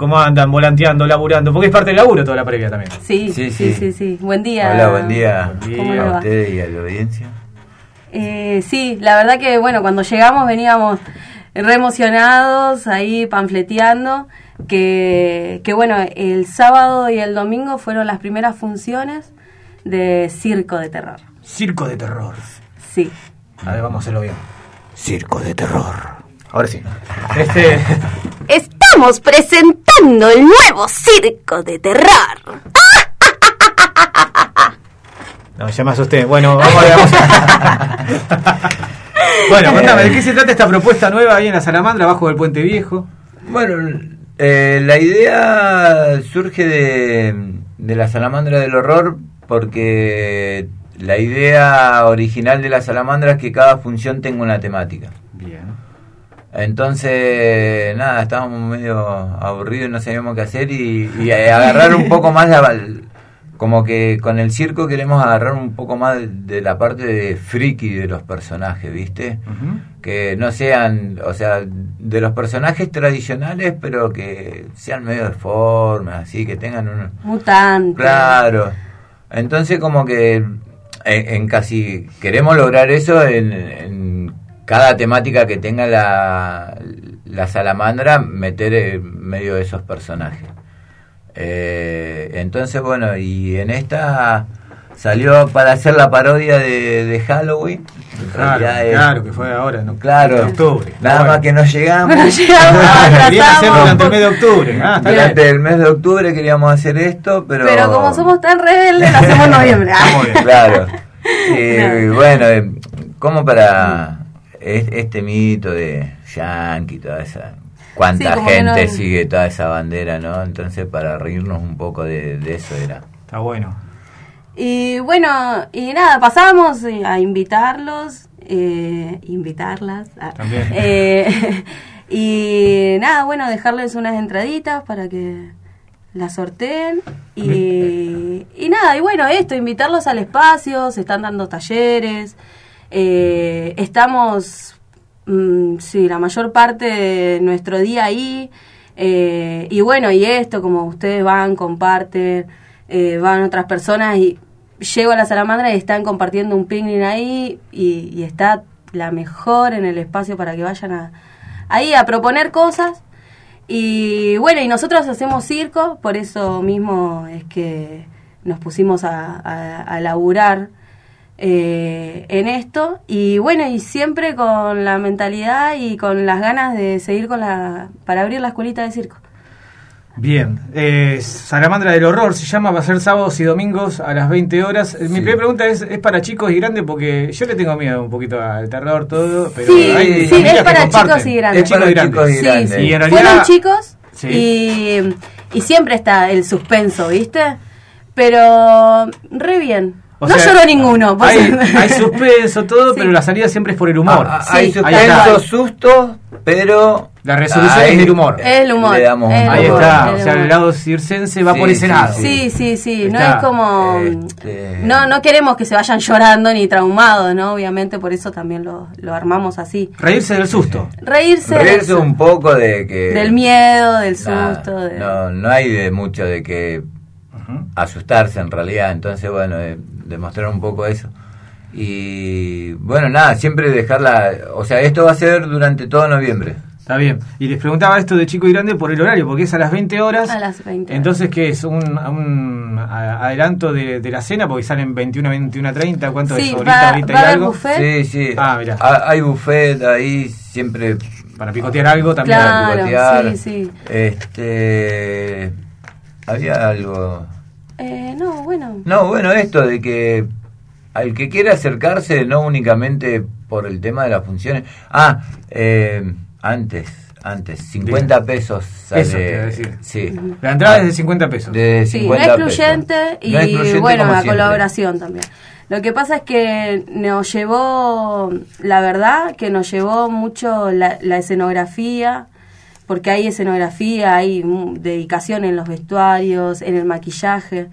¿Cómo andan? Volanteando, laburando. Porque es parte del laburo toda la previa también. Sí, sí, sí, sí. Buen día. Hola, buen día, ¿Cómo le a ustedes y a la audiencia. Eh, sí, la verdad que, bueno, cuando llegamos veníamos re emocionados, ahí panfleteando, que, que, bueno, el sábado y el domingo fueron las primeras funciones de Circo de Terror. Circo de terror. Sí. A ver, vamos a hacerlo bien. Circo de terror. Ahora sí. Este, Estamos presentando el nuevo Circo de Terror. no, ya me asusté. Bueno, vamos a ver. vamos a- bueno, contame, ¿de qué se trata esta propuesta nueva ahí en la Salamandra, abajo del Puente Viejo? Bueno, eh, la idea surge de, de la salamandra del horror porque la idea original de la salamandra es que cada función tenga una temática. Bien. Entonces, nada, estábamos medio aburridos, no sabíamos qué hacer y, y agarrar un poco más la... Como que con el circo queremos agarrar un poco más de la parte de friki de los personajes, ¿viste? Que no sean, o sea, de los personajes tradicionales, pero que sean medio deformes, así, que tengan un... Mutante. Claro. Entonces como que en, en casi queremos lograr eso en, en cada temática que tenga la, la salamandra, meter en medio de esos personajes. Eh, entonces bueno, y en esta salió para hacer la parodia de, de Halloween. En Claro, claro, que fue ahora, ¿no? Claro, En octubre. nada Bueno. más que no llegamos. No llegamos, Ah, durante el mes de octubre. Ah, bien. Durante el mes de octubre queríamos hacer esto, pero... Pero como somos tan rebeldes, lo hacemos en noviembre. Está muy bien. Claro. Y bueno, eh, como para es- este mito de Yankee, toda esa. Cuánta Sí, gente no- sigue toda esa bandera, ¿no? Entonces, para reírnos un poco de, de eso era. Está bueno. Y bueno, y nada, pasamos eh, a invitarlos, eh, invitarlas. ah, También. eh, y nada, bueno, dejarles unas entraditas para que las sorteen. Y, y nada, y bueno, esto, invitarlos al espacio, se están dando talleres. Eh, estamos, mm, sí, la mayor parte de nuestro día ahí. eh, y bueno, y esto, como ustedes van, comparten, eh, van otras personas y llego a la salamandra y están compartiendo un picnic ahí y, está la mejor en el espacio para que vayan a, ahí a proponer cosas. Y bueno, y nosotros hacemos circo, por eso mismo es que nos pusimos a, a, a laburar eh, en esto. Y bueno, y siempre con la mentalidad y con las ganas de seguir con la. para abrir la escuelita de circo. Bien, eh, Salamandra del Horror se llama, va a ser sábados y domingos a las 20 horas. Eh, Mi primera pregunta es, ¿es para chicos y grandes? Porque yo le tengo miedo un poquito al terror, todo, pero Sí, hay sí, familias es para chicos y grandes. Es chicos y grandes. chicos y Sí, grandes. sí. Y en Fueron chicos Sí. y, y siempre está el suspenso, ¿viste? Pero re bien. O no sea, lloró ninguno. pues. Hay, hay suspenso, todo, Sí. pero la salida siempre es por el humor. Ah, Sí. Hay Ahí suspenso, está. susto, pero. La resolución ahí es del humor. Es el humor, Le damos el Ahí humor, está, el o sea, humor. el lado circense va Sí, por ese sí, lado. Sí, sí, sí. No es como. este- No, no queremos que se vayan llorando ni traumados, ¿no? Obviamente, por eso también lo, lo armamos así. Reírse del susto. Reírse, Reírse un poco de que. del miedo, del Nah, susto. de- No, no hay de mucho de que Asustarse en realidad, entonces bueno, eh, demostrar un poco eso. Y bueno, nada, siempre dejarla, o sea, esto va a ser durante todo noviembre. Está bien. Y les preguntaba esto de chico y grande por el horario, porque es a las 20 horas. A las 20 horas. Entonces, ¿qué es? ¿Un, un a- adelanto de, de la cena? Porque salen 21, 21, 30. ¿Cuánto Sí, es? va- ¿Horita, horita va a y haber algo? buffet. Sí, sí. Ah, mirá. Ha- Hay buffet ahí, siempre Para picotear algo también. Claro. para picotear. sí, sí. Este. Había algo. Eh, no, bueno. No, bueno, esto de que al que quiera acercarse, no únicamente por el tema de las funciones. Ah, eh, antes, antes, 50 pesos sale. Eso te iba a decir. Sí. La entrada es de 50 pesos. De Sí, 50 no pesos. excluyente y No excluyente bueno, la siempre. colaboración también. Lo que pasa es que nos llevó, la verdad, que nos llevó mucho la, la escenografía, porque hay escenografía, hay mm, dedicación en los vestuarios, en el maquillaje.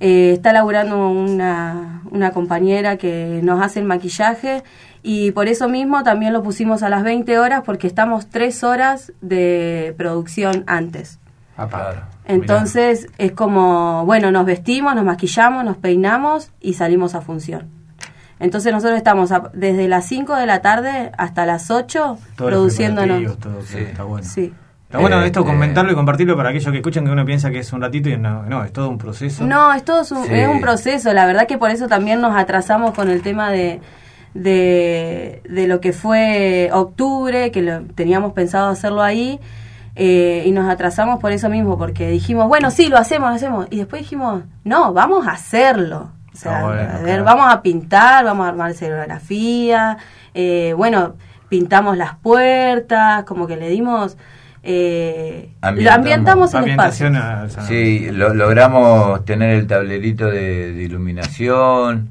Eh, está laburando una, una compañera que nos hace el maquillaje y por eso mismo también lo pusimos a las 20 horas porque estamos tres horas de producción antes. Ah, Claro. Entonces es como, bueno, nos vestimos, nos maquillamos, nos peinamos y salimos a función. Entonces nosotros estamos a- desde las 5 de la tarde hasta las 8 Todos los produciéndonos. todo, Sí. está bueno. Sí. Está bueno Eh, esto eh, comentarlo y compartirlo para aquellos que escuchan que uno piensa que es un ratito y no, no es todo un proceso. No, es todo un, Sí. es un proceso. La verdad que por eso también nos atrasamos con el tema de, de, de lo que fue octubre, que lo, teníamos pensado hacerlo ahí. eh, y nos atrasamos por eso mismo, porque dijimos, bueno, sí, lo hacemos, lo hacemos. Y después dijimos, no, vamos a hacerlo. O sea, Ah, bueno, a ver, claro. vamos a pintar, vamos a armar escenografía. eh, bueno, pintamos las puertas, como que le dimos... Eh, lo Ambientamos. ambientamos el espacio. Sí, lo- logramos tener el tablerito de, de iluminación,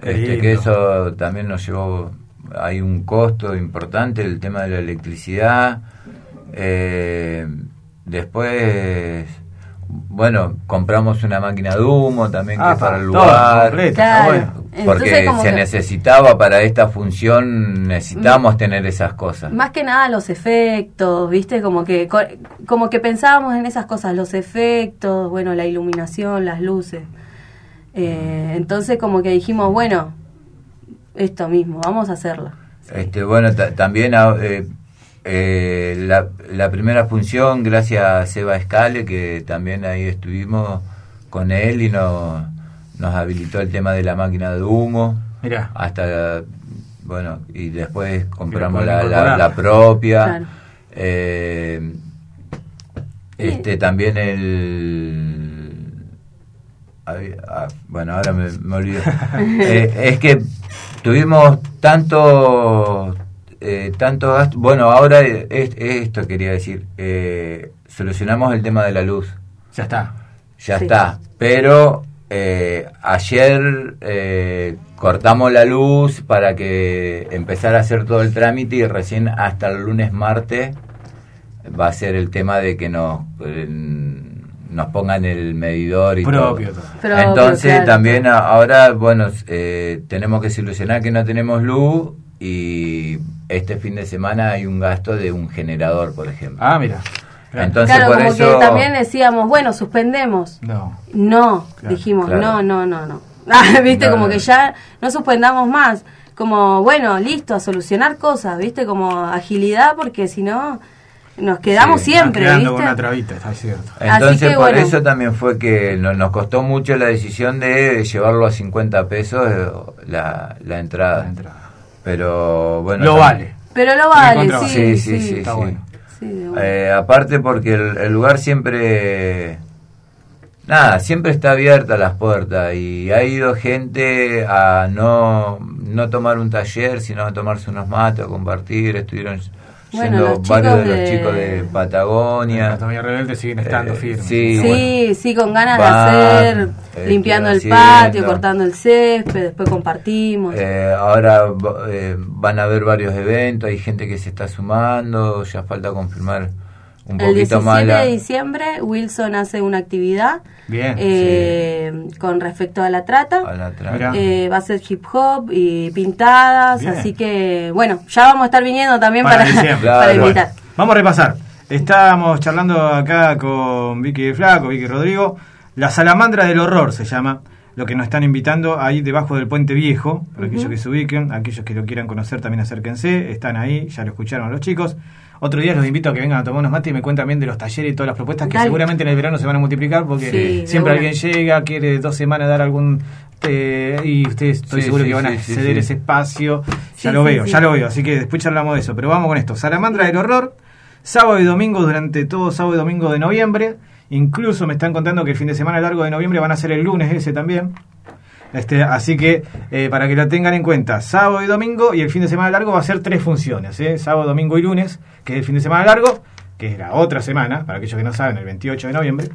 este, que eso también nos llevó, hay un costo importante, el tema de la electricidad. Eh, después, bueno, compramos una máquina de humo también que Ah, es para el lugar. completo, está Claro. bueno. Entonces, Porque se que- necesitaba para esta función, necesitamos tener esas cosas. Más que nada los efectos, ¿viste? Como que co- como que pensábamos en esas cosas, los efectos, bueno, la iluminación, las luces. Eh, entonces como que dijimos, bueno, esto mismo, vamos a hacerlo. Este, bueno, ta- también ah, eh, eh, la, la primera función, gracias a Seba Escale, que también ahí estuvimos con él y nos, nos habilitó el tema de la máquina de humo. Mirá. Hasta, bueno, y después compramos la, la- incorporar. la propia. Claro. Eh, este, también el... ah, bueno, ahora me, me olvidé. Eh, es que tuvimos tanto eh, tanto gasto. Bueno, ahora es- esto quería decir. eh, solucionamos el tema de la luz. Ya está. Ya Sí. está. Pero eh, ayer eh, cortamos la luz para que empezara a hacer todo el trámite y recién hasta el lunes martes va a ser el tema de que nos eh, nos pongan el medidor y Propio todo. Propio, Entonces claro. también ahora, bueno, eh, tenemos que solucionar que no tenemos luz y este fin de semana hay un gasto de un generador, por ejemplo. Ah, mira. Claro. Entonces claro, por como eso... que también decíamos, bueno, suspendemos. No. No, Claro, dijimos, claro. no, no, no, no. Ah, ¿Viste? No, como no. que ya no suspendamos más. Como, bueno, listo, a solucionar cosas, ¿viste? Como agilidad, porque si no, nos quedamos Sí, siempre, ¿viste? con una trabita, está cierto. Entonces que, por bueno. eso también fue que no- nos costó mucho la decisión de llevarlo a 50 pesos eh, la, la entrada. La entrada. Pero bueno. Lo vale. Pero lo vale, sí, Sí, sí, sí. Está sí. bueno. Sí. Eh, aparte porque el, el lugar siempre... Nada, siempre está abierta las puertas y ha ido gente a no, no tomar un taller, sino a tomarse unos mates, a compartir. Estuvieron Bueno, los varios de, los chicos de Patagonia. Anatomía Rebelde siguen estando Eh, firmes. sí, Sí, sí, con ganas Van, de hacer, este, limpiando el patio, cortando el césped, después compartimos. Eh, ahora eh, van a haber varios eventos, hay gente que se está sumando, ya falta confirmar un el poquito 17 más la... de diciembre, Wilson hace una actividad Bien. eh, con respecto a la trata. a la tra- Mirá. Eh, va a ser hip hop y pintadas, Bien. así que bueno, ya vamos a estar viniendo también Para para, invitar. Vamos a repasar. Estábamos charlando acá con Vicky de Flaco, Vicky Rodrigo. La salamandra del horror se llama. Lo que nos están invitando ahí debajo del puente viejo, para aquellos que se ubiquen, aquellos que lo quieran conocer también acérquense, están ahí, ya lo escucharon los chicos. Otro día los invito a que vengan a tomar unos mates y me cuentan bien de los talleres y todas las propuestas que Dale. seguramente en el verano se van a multiplicar porque Sí, siempre alguien llega, quiere dos semanas dar algún... eh, y ustedes estoy Sí, seguro sí, que van a sí, ceder sí. ese espacio. Ya lo sí, veo, sí. ya lo veo, así que después charlamos de eso. Pero vamos con esto. Salamandra del horror, sábado y domingo durante todo sábado y domingo de noviembre. Incluso me están contando que el fin de semana largo de noviembre van a ser el lunes ese también. Este, así que eh, para que lo tengan en cuenta, sábado y domingo y el fin de semana largo va a ser tres funciones, ¿eh? sábado, domingo y lunes, que es el fin de semana largo, que es la otra semana, para aquellos que no saben, el 28 de noviembre.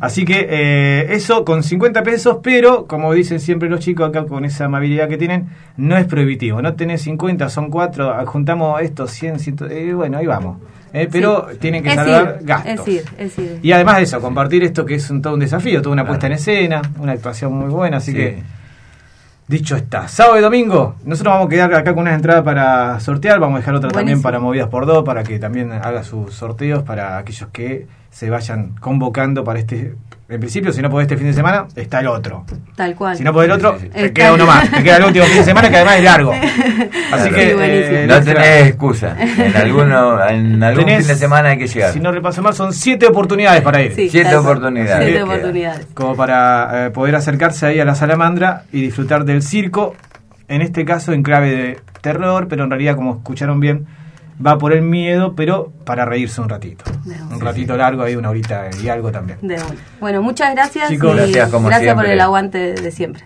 Así que eh, eso con 50 pesos, pero como dicen siempre los chicos acá con esa amabilidad que tienen, no es prohibitivo. No tenés 50, son 4, juntamos estos 100, 100 eh, bueno, ahí vamos. Eh, pero Sí. tienen que Es salvar ir, gastos. Es ir, es ir. Y además de eso, compartir esto que es un, todo un desafío, toda una Claro. puesta en escena, una actuación muy buena, así Sí. que Dicho está, sábado y domingo, nosotros vamos a quedar acá con unas entradas para sortear, vamos a dejar otra también para Movidas por Dos, para que también haga sus sorteos para aquellos que se vayan convocando para este, en principio, si no podés este fin de semana, está el otro. Tal cual. Si no podés el otro, Sí, sí, sí. te queda uno más, te queda el último fin de semana que además es largo. Así Claro. que eh, No tenés excusa. En, alguno, en algún tenés- fin de semana hay que llegar. Si no repaso mal, son siete oportunidades para ir. Sí, Siete oportunidades. Siete oportunidades. como para eh, poder acercarse ahí a la salamandra y disfrutar del circo, en este caso en clave de terror, pero en realidad, como escucharon bien, va por el miedo, pero para reírse un ratito. Un ratito largo, ahí una horita y algo también. De. Bueno, muchas gracias Chicos, y gracias como por siempre. el aguante de siempre.